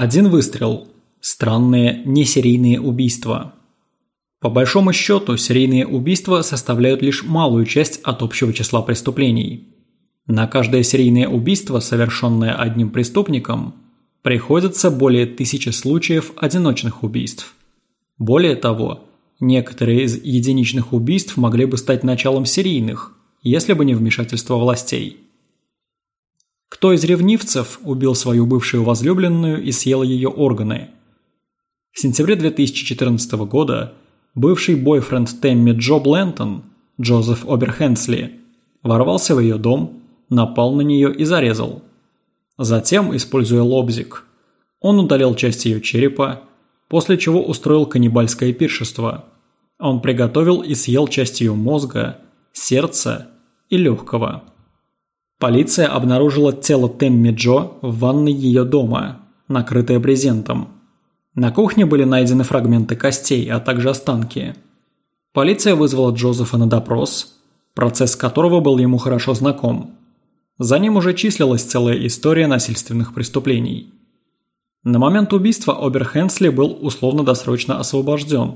Один выстрел. Странные несерийные убийства. По большому счету, серийные убийства составляют лишь малую часть от общего числа преступлений. На каждое серийное убийство, совершенное одним преступником, приходится более тысячи случаев одиночных убийств. Более того, некоторые из единичных убийств могли бы стать началом серийных, если бы не вмешательство властей. Кто из ревнивцев убил свою бывшую возлюбленную и съел ее органы? В сентябре 2014 года бывший бойфренд Тэмми Джо Блентон, Джозеф Оберхенсли, ворвался в ее дом, напал на нее и зарезал. Затем, используя лобзик, он удалил часть ее черепа, после чего устроил каннибальское пиршество. Он приготовил и съел часть ее мозга, сердца и легкого. Полиция обнаружила тело Тэмми Джо в ванной ее дома, накрытое брезентом. На кухне были найдены фрагменты костей, а также останки. Полиция вызвала Джозефа на допрос, процесс которого был ему хорошо знаком. За ним уже числилась целая история насильственных преступлений. На момент убийства Оберхенсли был условно-досрочно освобожден.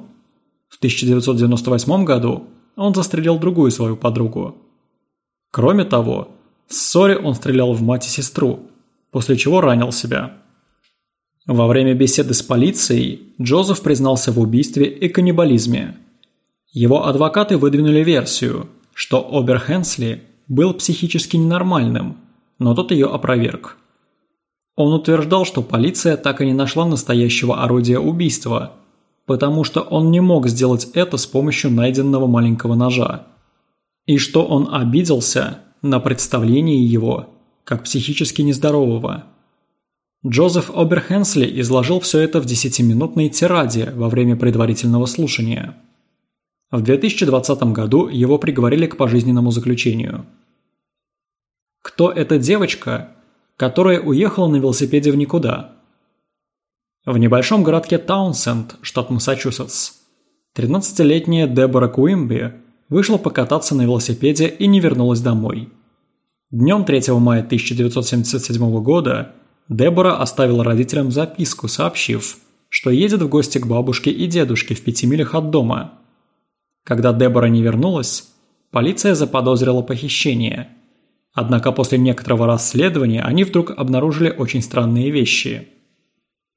В 1998 году он застрелил другую свою подругу. Кроме того, в ссоре он стрелял в мать и сестру, после чего ранил себя. Во время беседы с полицией Джозеф признался в убийстве и каннибализме. Его адвокаты выдвинули версию, что Оберхенсли был психически ненормальным, но тот ее опроверг. Он утверждал, что полиция так и не нашла настоящего орудия убийства, потому что он не мог сделать это с помощью найденного маленького ножа. И что он обиделся, на представлении его как психически нездорового. Джозеф Оберхенсли изложил все это в десятиминутной тираде во время предварительного слушания. В 2020 году его приговорили к пожизненному заключению. Кто эта девочка, которая уехала на велосипеде в никуда? В небольшом городке Таунсенд, штат Массачусетс, 13-летняя Дебора Куимби вышла покататься на велосипеде и не вернулась домой. Днем 3 мая 1977 года Дебора оставила родителям записку, сообщив, что едет в гости к бабушке и дедушке в пяти милях от дома. Когда Дебора не вернулась, полиция заподозрила похищение. Однако после некоторого расследования они вдруг обнаружили очень странные вещи.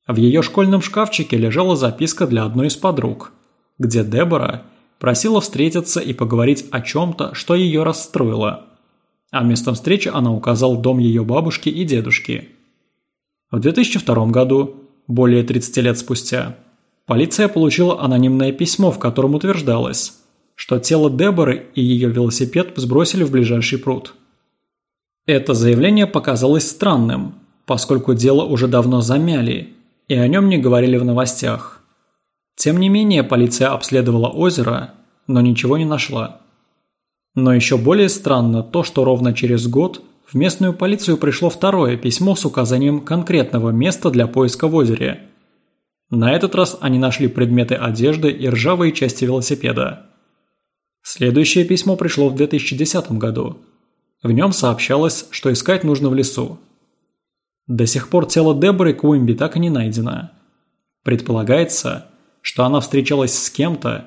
В ее школьном шкафчике лежала записка для одной из подруг, где Дебора – просила встретиться и поговорить о чем-то, что ее расстроило. А местом встречи она указал дом ее бабушки и дедушки. В 2002 году, более 30 лет спустя, полиция получила анонимное письмо, в котором утверждалось, что тело Деборы и ее велосипед сбросили в ближайший пруд. Это заявление показалось странным, поскольку дело уже давно замяли, и о нем не говорили в новостях. Тем не менее, полиция обследовала озеро, но ничего не нашла. Но еще более странно то, что ровно через год в местную полицию пришло второе письмо с указанием конкретного места для поиска в озере. На этот раз они нашли предметы одежды и ржавые части велосипеда. Следующее письмо пришло в 2010 году. В нем сообщалось, что искать нужно в лесу. До сих пор тело Деборы Куимби так и не найдено. Предполагается, что она встречалась с кем-то,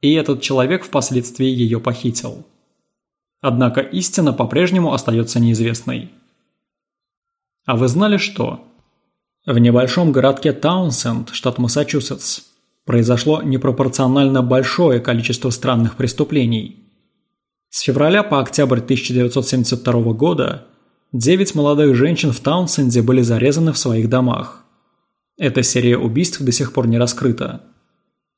и этот человек впоследствии ее похитил. Однако истина по-прежнему остается неизвестной. А вы знали что? В небольшом городке Таунсенд, штат Массачусетс, произошло непропорционально большое количество странных преступлений. С февраля по октябрь 1972 года девять молодых женщин в Таунсенде были зарезаны в своих домах. Эта серия убийств до сих пор не раскрыта.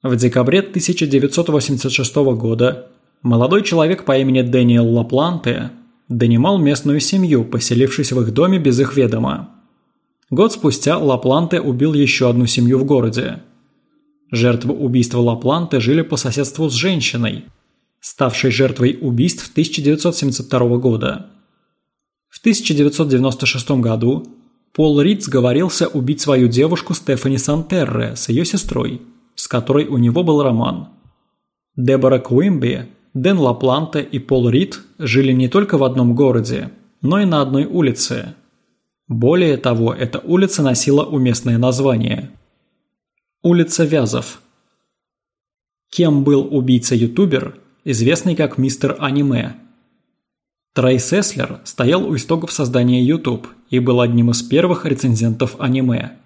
В декабре 1986 года молодой человек по имени Дэниел Лапланте донимал местную семью, поселившись в их доме без их ведома. Год спустя Лапланте убил еще одну семью в городе. Жертвы убийства Лапланте жили по соседству с женщиной, ставшей жертвой убийств 1972 года. В 1996 году Пол Рид сговорился убить свою девушку Стефани Сантерре с ее сестрой – с которой у него был роман. Дебора Куимби, Дэн Лапланте и Пол Рид жили не только в одном городе, но и на одной улице. Более того, эта улица носила уместное название. Улица Вязов. Кем был убийца-ютубер, известный как мистер аниме? Трей Сеслер стоял у истоков создания YouTube и был одним из первых рецензентов аниме.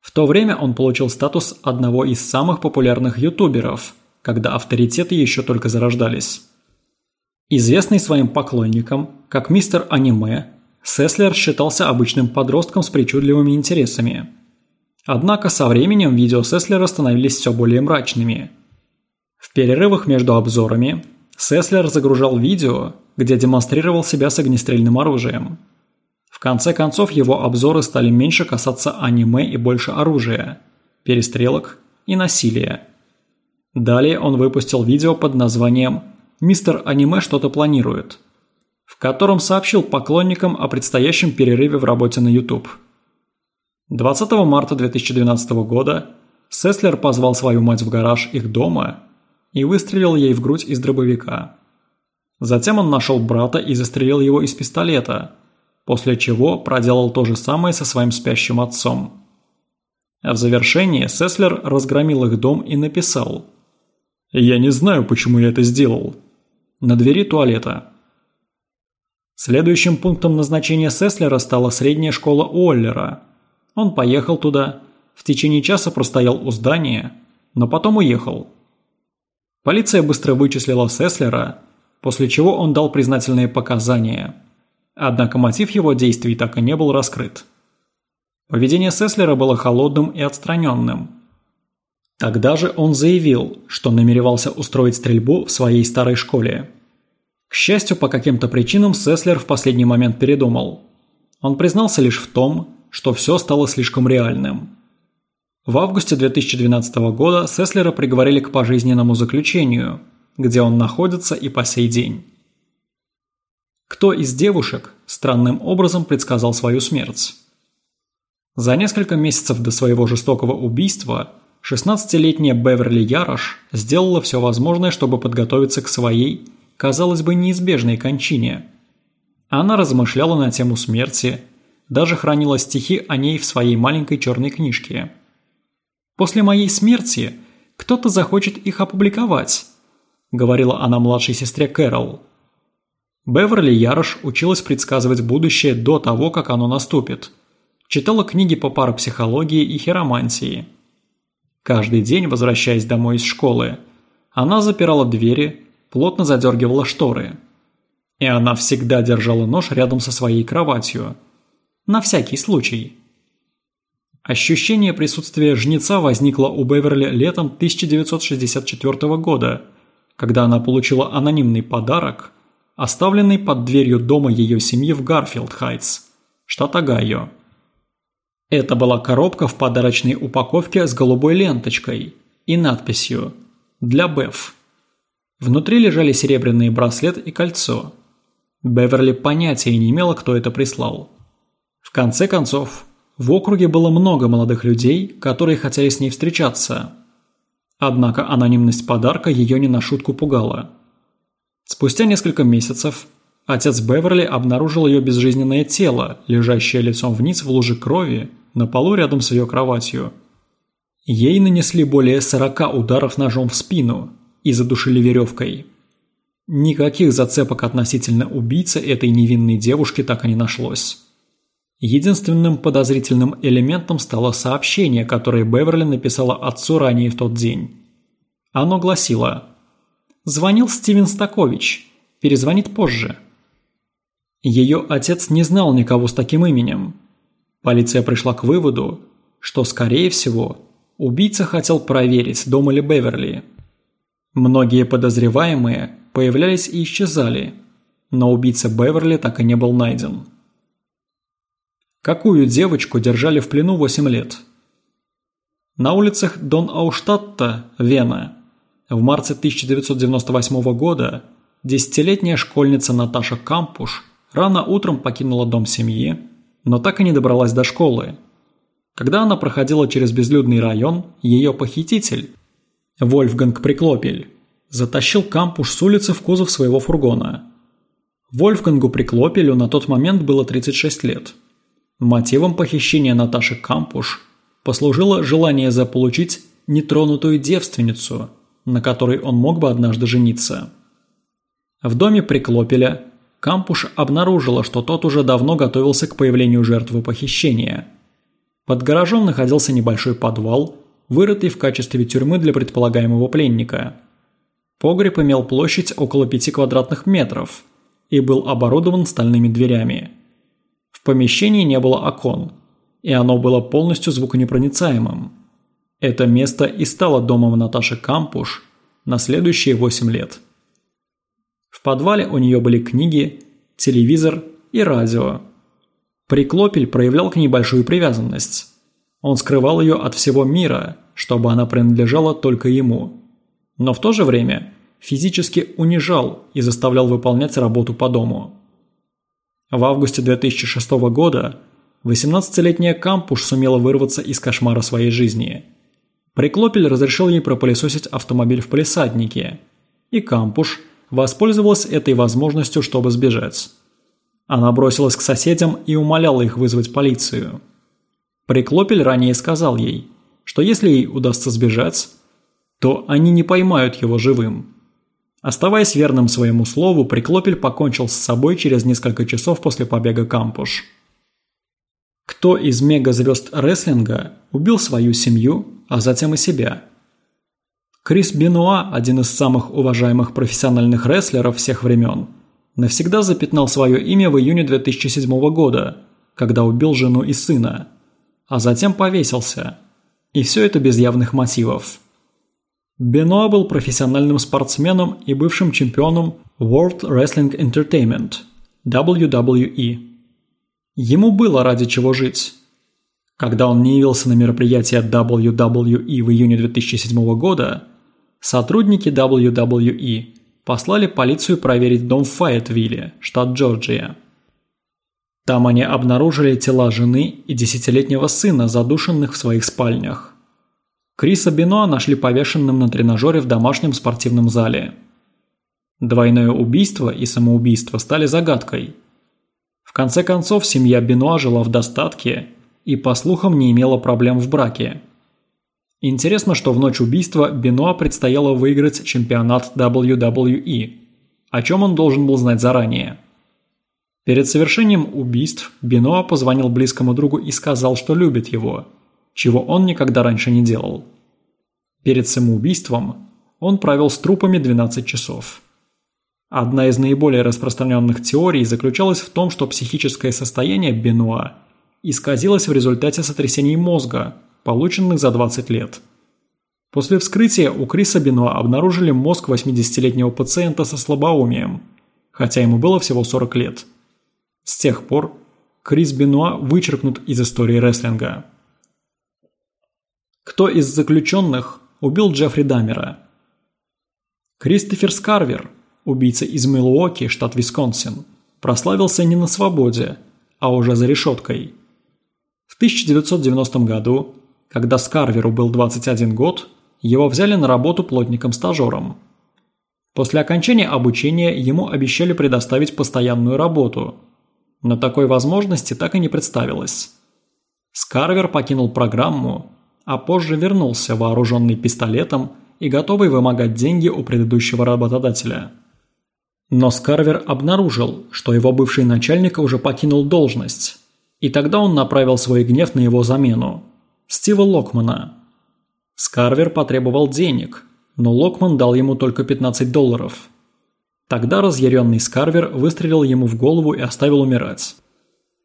В то время он получил статус одного из самых популярных ютуберов, когда авторитеты еще только зарождались. Известный своим поклонникам, как мистер аниме, Сеслер считался обычным подростком с причудливыми интересами. Однако со временем видео Сеслера становились все более мрачными. В перерывах между обзорами Сеслер загружал видео, где демонстрировал себя с огнестрельным оружием. В конце концов его обзоры стали меньше касаться аниме и больше оружия, перестрелок и насилия. Далее он выпустил видео под названием «Мистер Аниме что-то планирует», в котором сообщил поклонникам о предстоящем перерыве в работе на YouTube. 20 марта 2012 года Сеслер позвал свою мать в гараж их дома и выстрелил ей в грудь из дробовика. Затем он нашел брата и застрелил его из пистолета, после чего проделал то же самое со своим спящим отцом. А в завершении Сеслер разгромил их дом и написал «Я не знаю, почему я это сделал». На двери туалета. Следующим пунктом назначения Сеслера стала средняя школа Уоллера. Он поехал туда, в течение часа простоял у здания, но потом уехал. Полиция быстро вычислила Сеслера, после чего он дал признательные показания. Однако мотив его действий так и не был раскрыт. Поведение Сеслера было холодным и отстраненным. Тогда же он заявил, что намеревался устроить стрельбу в своей старой школе. К счастью, по каким-то причинам Сеслер в последний момент передумал. Он признался лишь в том, что все стало слишком реальным. В августе 2012 года Сеслера приговорили к пожизненному заключению, где он находится и по сей день. Кто из девушек странным образом предсказал свою смерть? За несколько месяцев до своего жестокого убийства 16-летняя Беверли Ярош сделала все возможное, чтобы подготовиться к своей казалось бы, неизбежной кончине. Она размышляла на тему смерти, даже хранила стихи о ней в своей маленькой черной книжке. «После моей смерти кто-то захочет их опубликовать», – говорила она младшей сестре Кэрол. Беверли Ярош училась предсказывать будущее до того, как оно наступит. Читала книги по парапсихологии и хиромантии. Каждый день, возвращаясь домой из школы, она запирала двери, плотно задергивала шторы. И она всегда держала нож рядом со своей кроватью. На всякий случай. Ощущение присутствия жнеца возникло у Беверли летом 1964 года, когда она получила анонимный подарок, оставленный под дверью дома ее семьи в Гарфилд-Хайтс, штат Огайо. Это была коробка в подарочной упаковке с голубой ленточкой и надписью «Для Бев». Внутри лежали серебряный браслет и кольцо. Беверли понятия не имела, кто это прислал. В конце концов, в округе было много молодых людей, которые хотели с ней встречаться. Однако анонимность подарка ее не на шутку пугала. Спустя несколько месяцев отец Беверли обнаружил ее безжизненное тело, лежащее лицом вниз в луже крови, на полу рядом с ее кроватью. Ей нанесли более 40 ударов ножом в спину, и задушили веревкой. Никаких зацепок относительно убийцы этой невинной девушки так и не нашлось. Единственным подозрительным элементом стало сообщение, которое Беверли написала отцу ранее в тот день. Оно гласило «Звонил Стивен Стакович. Перезвонит позже». Ее отец не знал никого с таким именем. Полиция пришла к выводу, что, скорее всего, убийца хотел проверить, дома ли Беверли – Многие подозреваемые появлялись и исчезали, но убийца Беверли так и не был найден. Какую девочку держали в плену 8 лет? На улицах Дон Ауштадта, Вена, в марте 1998 года десятилетняя школьница Наташа Кампуш рано утром покинула дом семьи, но так и не добралась до школы. Когда она проходила через безлюдный район, ее похититель, Вольфганг Приклопель затащил кампуш с улицы в кузов своего фургона. Вольфгангу Приклопелю на тот момент было 36 лет. Мотивом похищения Наташи Кампуш послужило желание заполучить нетронутую девственницу, на которой он мог бы однажды жениться. В доме Приклопеля Кампуш обнаружила, что тот уже давно готовился к появлению жертвы похищения. Под гаражом находился небольшой подвал, вырытый в качестве тюрьмы для предполагаемого пленника. Погреб имел площадь около 5 квадратных метров и был оборудован стальными дверями. В помещении не было окон, и оно было полностью звуконепроницаемым. Это место и стало домом Наташи Кампуш на следующие 8 лет. В подвале у нее были книги, телевизор и радио. Приклопель проявлял к ней большую привязанность. Он скрывал ее от всего мира, чтобы она принадлежала только ему. Но в то же время физически унижал и заставлял выполнять работу по дому. В августе 2006 года 18-летняя Кампуш сумела вырваться из кошмара своей жизни. Приклопель разрешил ей пропылесосить автомобиль в полисаднике, и Кампуш воспользовалась этой возможностью, чтобы сбежать. Она бросилась к соседям и умоляла их вызвать полицию. Приклопель ранее сказал ей, что если ей удастся сбежать, то они не поймают его живым. Оставаясь верным своему слову, Приклопель покончил с собой через несколько часов после побега Кампуш. Кто из мегазвезд рестлинга убил свою семью, а затем и себя? Крис Бенуа, один из самых уважаемых профессиональных рестлеров всех времен, навсегда запятнал свое имя в июне 2007 года, когда убил жену и сына, а затем повесился. И все это без явных мотивов. Бенуа был профессиональным спортсменом и бывшим чемпионом World Wrestling Entertainment WWE. Ему было ради чего жить. Когда он не явился на мероприятие WWE в июне 2007 года, сотрудники WWE послали полицию проверить дом в Файетвилле, штат Джорджия. Там они обнаружили тела жены и десятилетнего сына, задушенных в своих спальнях. Криса Бенуа нашли повешенным на тренажере в домашнем спортивном зале. Двойное убийство и самоубийство стали загадкой. В конце концов, семья Бенуа жила в достатке и, по слухам, не имела проблем в браке. Интересно, что в ночь убийства Бенуа предстояло выиграть чемпионат WWE, о чем он должен был знать заранее. Перед совершением убийств Бенуа позвонил близкому другу и сказал, что любит его – чего он никогда раньше не делал. Перед самоубийством он провел с трупами 12 часов. Одна из наиболее распространенных теорий заключалась в том, что психическое состояние Бенуа исказилось в результате сотрясений мозга, полученных за 20 лет. После вскрытия у Криса Бенуа обнаружили мозг 80-летнего пациента со слабоумием, хотя ему было всего 40 лет. С тех пор Крис Бенуа вычеркнут из истории рестлинга. Кто из заключенных убил Джеффри Дамера? Кристофер Скарвер, убийца из Милуоки, штат Висконсин, прославился не на свободе, а уже за решеткой. В 1990 году, когда Скарверу был 21 год, его взяли на работу плотником-стажером. После окончания обучения ему обещали предоставить постоянную работу, но такой возможности так и не представилось. Скарвер покинул программу а позже вернулся вооруженный пистолетом и готовый вымогать деньги у предыдущего работодателя. Но Скарвер обнаружил, что его бывший начальник уже покинул должность, и тогда он направил свой гнев на его замену – Стива Локмана. Скарвер потребовал денег, но Локман дал ему только 15 долларов. Тогда разъяренный Скарвер выстрелил ему в голову и оставил умирать.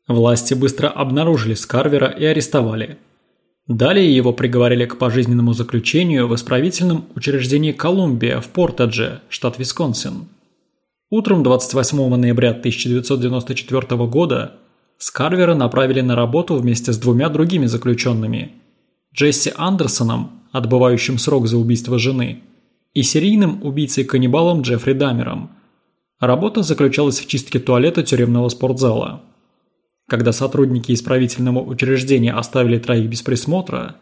Власти быстро обнаружили Скарвера и арестовали – Далее его приговорили к пожизненному заключению в исправительном учреждении Колумбия в Портадже, штат Висконсин. Утром 28 ноября 1994 года Скарвера направили на работу вместе с двумя другими заключенными – Джесси Андерсоном, отбывающим срок за убийство жены, и серийным убийцей-каннибалом Джеффри Дамером. Работа заключалась в чистке туалета тюремного спортзала – когда сотрудники исправительного учреждения оставили троих без присмотра,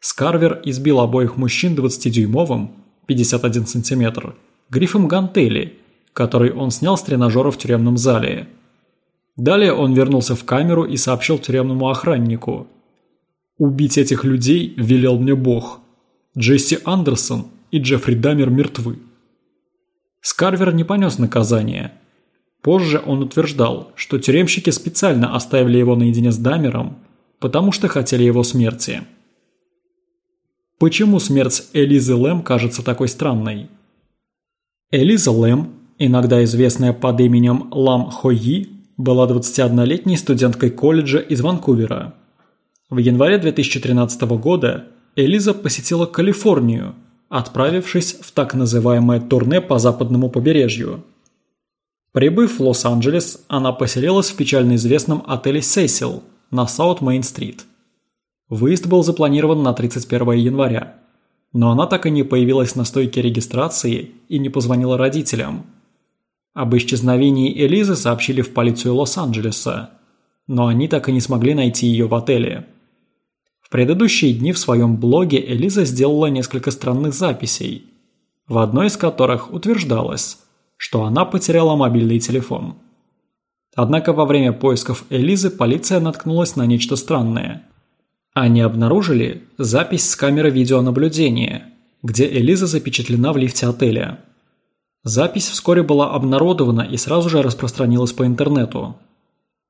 Скарвер избил обоих мужчин 20-дюймовым, 51 см, грифом гантели, который он снял с тренажера в тюремном зале. Далее он вернулся в камеру и сообщил тюремному охраннику. «Убить этих людей велел мне Бог. Джесси Андерсон и Джеффри Дамер мертвы». Скарвер не понес наказания. Позже он утверждал, что тюремщики специально оставили его наедине с Дамером, потому что хотели его смерти. Почему смерть Элизы Лэм кажется такой странной? Элиза Лэм, иногда известная под именем Лам Хойи, была 21-летней студенткой колледжа из Ванкувера. В январе 2013 года Элиза посетила Калифорнию, отправившись в так называемое турне по западному побережью. Прибыв в Лос-Анджелес, она поселилась в печально известном отеле «Сесил» на Саут-Мейн-стрит. Выезд был запланирован на 31 января, но она так и не появилась на стойке регистрации и не позвонила родителям – об исчезновении Элизы сообщили в полицию Лос-Анджелеса, но они так и не смогли найти ее в отеле. В предыдущие дни в своем блоге Элиза сделала несколько странных записей, в одной из которых утверждалось, что она потеряла мобильный телефон. Однако во время поисков Элизы полиция наткнулась на нечто странное. Они обнаружили запись с камеры видеонаблюдения, где Элиза запечатлена в лифте отеля – Запись вскоре была обнародована и сразу же распространилась по интернету.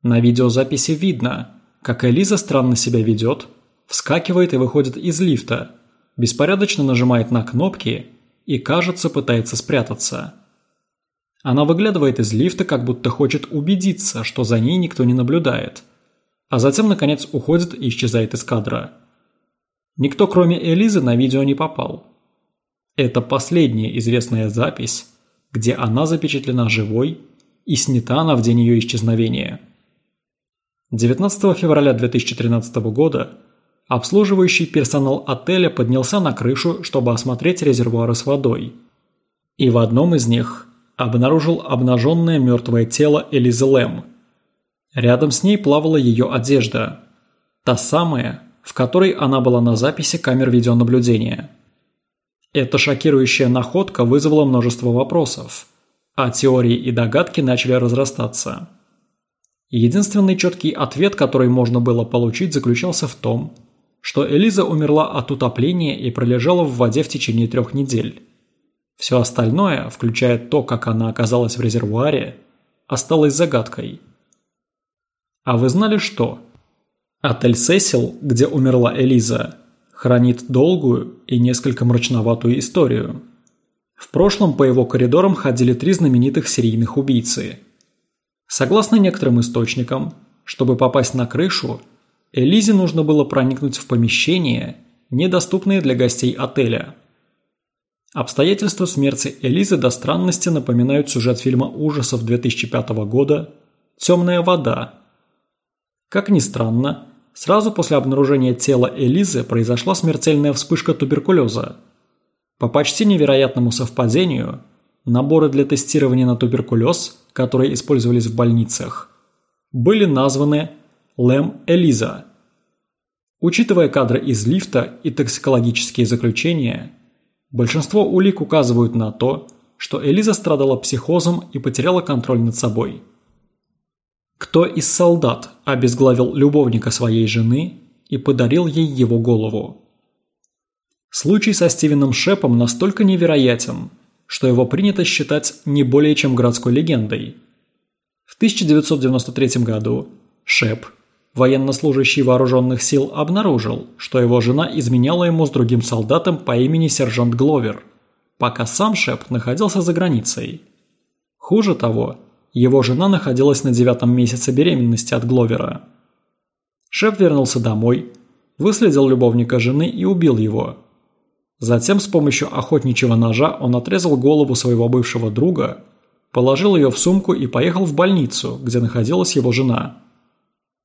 На видеозаписи видно, как Элиза странно себя ведет, вскакивает и выходит из лифта, беспорядочно нажимает на кнопки и, кажется, пытается спрятаться. Она выглядывает из лифта, как будто хочет убедиться, что за ней никто не наблюдает, а затем, наконец, уходит и исчезает из кадра. Никто, кроме Элизы, на видео не попал. Это последняя известная запись, где она запечатлена живой и снята она в день ее исчезновения. 19 февраля 2013 года обслуживающий персонал отеля поднялся на крышу, чтобы осмотреть резервуары с водой. И в одном из них обнаружил обнаженное мертвое тело Элизы Лэм. Рядом с ней плавала ее одежда. Та самая, в которой она была на записи камер видеонаблюдения – эта шокирующая находка вызвала множество вопросов, а теории и догадки начали разрастаться. Единственный четкий ответ, который можно было получить, заключался в том, что Элиза умерла от утопления и пролежала в воде в течение трех недель. Все остальное, включая то, как она оказалась в резервуаре, осталось загадкой. А вы знали что? Отель Сесил, где умерла Элиза, хранит долгую и несколько мрачноватую историю. В прошлом по его коридорам ходили три знаменитых серийных убийцы. Согласно некоторым источникам, чтобы попасть на крышу, Элизе нужно было проникнуть в помещение, недоступные для гостей отеля. Обстоятельства смерти Элизы до странности напоминают сюжет фильма ужасов 2005 года «Темная вода». Как ни странно, Сразу после обнаружения тела Элизы произошла смертельная вспышка туберкулеза. По почти невероятному совпадению, наборы для тестирования на туберкулез, которые использовались в больницах, были названы Лэм Элиза. Учитывая кадры из лифта и токсикологические заключения, большинство улик указывают на то, что Элиза страдала психозом и потеряла контроль над собой – кто из солдат обезглавил любовника своей жены и подарил ей его голову? Случай со Стивеном Шепом настолько невероятен, что его принято считать не более чем городской легендой. В 1993 году Шеп, военнослужащий вооруженных сил, обнаружил, что его жена изменяла ему с другим солдатом по имени сержант Гловер, пока сам Шеп находился за границей. Хуже того, его жена находилась на девятом месяце беременности от Гловера. Шеп вернулся домой, выследил любовника жены и убил его. Затем с помощью охотничьего ножа он отрезал голову своего бывшего друга, положил ее в сумку и поехал в больницу, где находилась его жена.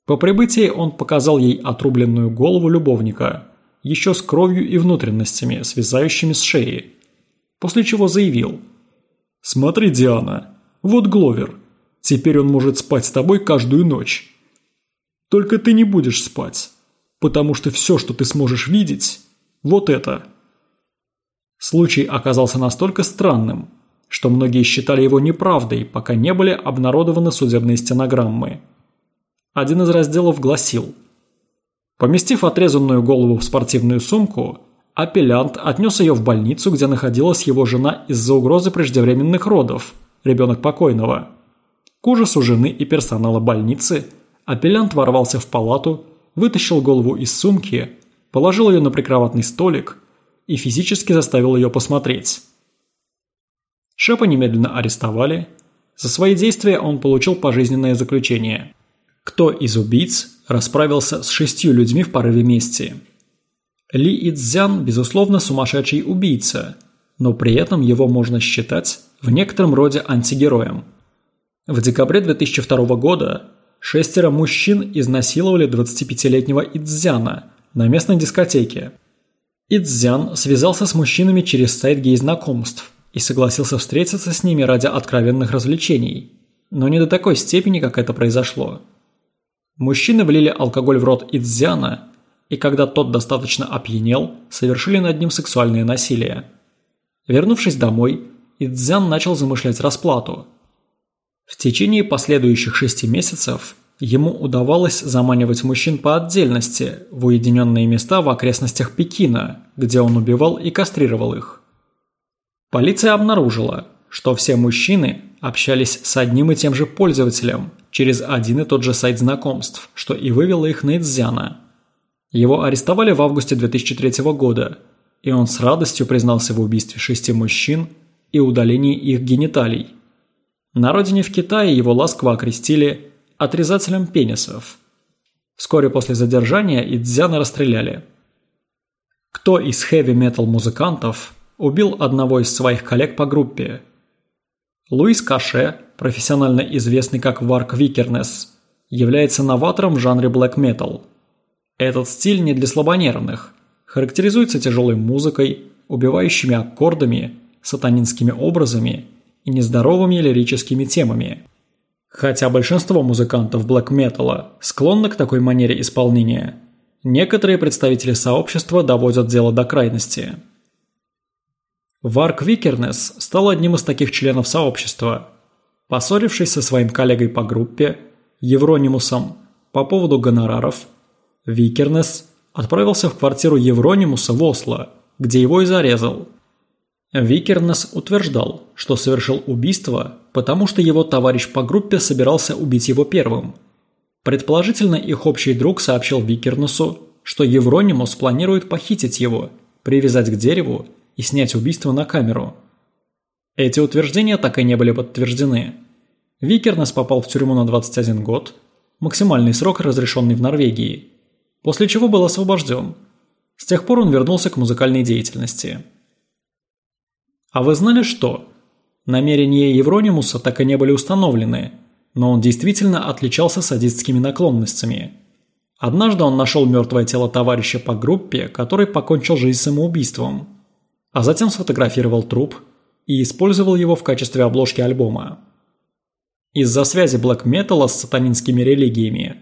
По прибытии он показал ей отрубленную голову любовника, еще с кровью и внутренностями, связающими с шеей, после чего заявил «Смотри, Диана, вот Гловер. Теперь он может спать с тобой каждую ночь. Только ты не будешь спать, потому что все, что ты сможешь видеть, вот это. Случай оказался настолько странным, что многие считали его неправдой, пока не были обнародованы судебные стенограммы – Один из разделов гласил Поместив отрезанную голову в спортивную сумку, апеллянт отнес ее в больницу, где находилась его жена из-за угрозы преждевременных родов, ребенок покойного. К ужасу жены и персонала больницы апеллянт ворвался в палату, вытащил голову из сумки, положил ее на прикроватный столик и физически заставил ее посмотреть. Шепа немедленно арестовали. За свои действия он получил пожизненное заключение. Кто из убийц расправился с шестью людьми в порыве мести? Ли Ицзян, безусловно, сумасшедший убийца, но при этом его можно считать в некотором роде антигероем. В декабре 2002 года шестеро мужчин изнасиловали 25-летнего Ицзяна на местной дискотеке. Ицзян связался с мужчинами через сайт гей-знакомств и согласился встретиться с ними ради откровенных развлечений, но не до такой степени, как это произошло. Мужчины влили алкоголь в рот Идзяна, и когда тот достаточно опьянел, совершили над ним сексуальное насилие. Вернувшись домой, Идзян начал замышлять расплату. В течение последующих шести месяцев ему удавалось заманивать мужчин по отдельности в уединенные места в окрестностях Пекина, где он убивал и кастрировал их. Полиция обнаружила, что все мужчины общались с одним и тем же пользователем через один и тот же сайт знакомств, что и вывело их на Идзяна. Его арестовали в августе 2003 года, и он с радостью признался в убийстве шести мужчин и удалении их гениталий. На родине в Китае его ласково окрестили «отрезателем пенисов». Вскоре после задержания Идзяна расстреляли. Кто из хэви-метал музыкантов убил одного из своих коллег по группе – Луис Каше, профессионально известный как Варк Викернес, является новатором в жанре блэк метал. Этот стиль не для слабонервных, характеризуется тяжелой музыкой, убивающими аккордами, сатанинскими образами и нездоровыми лирическими темами. Хотя большинство музыкантов блэк металла склонны к такой манере исполнения, некоторые представители сообщества доводят дело до крайности – Варк Викернес стал одним из таких членов сообщества. Поссорившись со своим коллегой по группе, Евронимусом, по поводу гонораров, Викернес отправился в квартиру Евронимуса в Осло, где его и зарезал. Викернес утверждал, что совершил убийство, потому что его товарищ по группе собирался убить его первым. Предположительно, их общий друг сообщил Викернесу, что Евронимус планирует похитить его, привязать к дереву и снять убийство на камеру. Эти утверждения так и не были подтверждены. Викернес попал в тюрьму на 21 год, максимальный срок, разрешенный в Норвегии, после чего был освобожден. С тех пор он вернулся к музыкальной деятельности. А вы знали что? Намерения Евронимуса так и не были установлены, но он действительно отличался садистскими наклонностями. Однажды он нашел мертвое тело товарища по группе, который покончил жизнь самоубийством а затем сфотографировал труп и использовал его в качестве обложки альбома. Из-за связи блэк-металла с сатанинскими религиями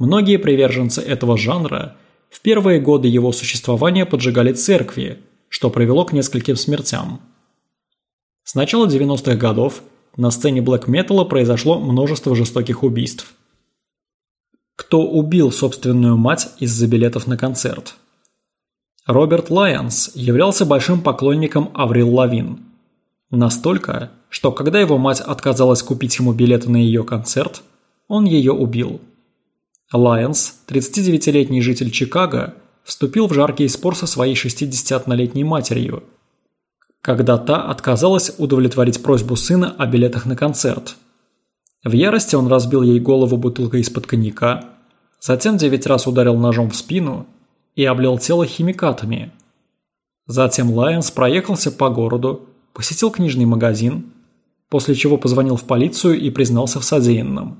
многие приверженцы этого жанра в первые годы его существования поджигали церкви, что привело к нескольким смертям. С начала 90-х годов на сцене блэк-металла произошло множество жестоких убийств. Кто убил собственную мать из-за билетов на концерт – Роберт Лайонс являлся большим поклонником Аврил Лавин. Настолько, что когда его мать отказалась купить ему билеты на ее концерт, он ее убил. Лайонс, 39-летний житель Чикаго, вступил в жаркий спор со своей 61-летней матерью, когда та отказалась удовлетворить просьбу сына о билетах на концерт. В ярости он разбил ей голову бутылкой из-под коньяка, затем девять раз ударил ножом в спину – и облил тело химикатами. Затем Лайонс проехался по городу, посетил книжный магазин, после чего позвонил в полицию и признался в содеянном.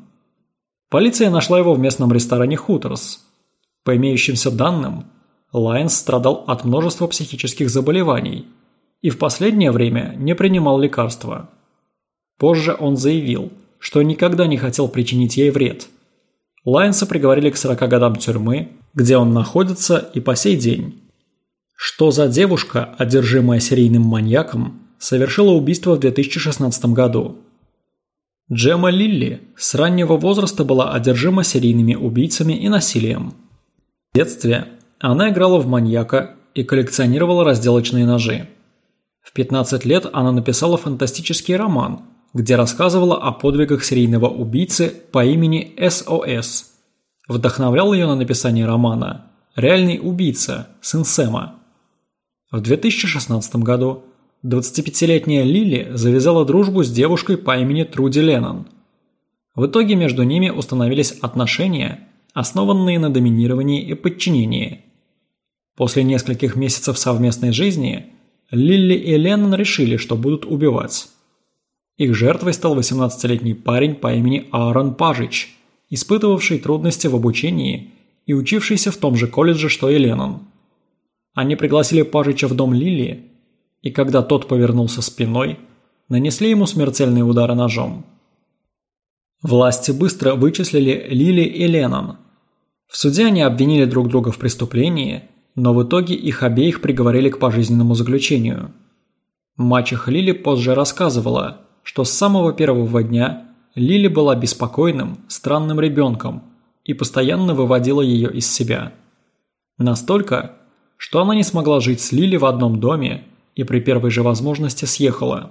Полиция нашла его в местном ресторане «Hooters». По имеющимся данным, Лайонс страдал от множества психических заболеваний и в последнее время не принимал лекарства. Позже он заявил, что никогда не хотел причинить ей вред. Лайонса приговорили к 40 годам тюрьмы где он находится и по сей день. Что за девушка, одержимая серийным маньяком, совершила убийство в 2016 году? Джема Лилли с раннего возраста была одержима серийными убийцами и насилием. В детстве она играла в маньяка и коллекционировала разделочные ножи. В 15 лет она написала фантастический роман, где рассказывала о подвигах серийного убийцы по имени СОС. Вдохновлял ее на написание романа «Реальный убийца. Сын Сэма». В 2016 году 25-летняя Лили завязала дружбу с девушкой по имени Труди Леннон. В итоге между ними установились отношения, основанные на доминировании и подчинении. После нескольких месяцев совместной жизни Лилли и Леннон решили, что будут убивать. Их жертвой стал 18-летний парень по имени Аарон Пажич, испытывавший трудности в обучении и учившийся в том же колледже, что и Леннон. Они пригласили Пажича в дом Лили, и когда тот повернулся спиной, нанесли ему смертельные удары ножом. Власти быстро вычислили Лили и Леннон. В суде они обвинили друг друга в преступлении, но в итоге их обеих приговорили к пожизненному заключению. Мачеха Лили позже рассказывала, что с самого первого дня Лили была беспокойным, странным ребенком и постоянно выводила ее из себя. Настолько, что она не смогла жить с Лили в одном доме и при первой же возможности съехала.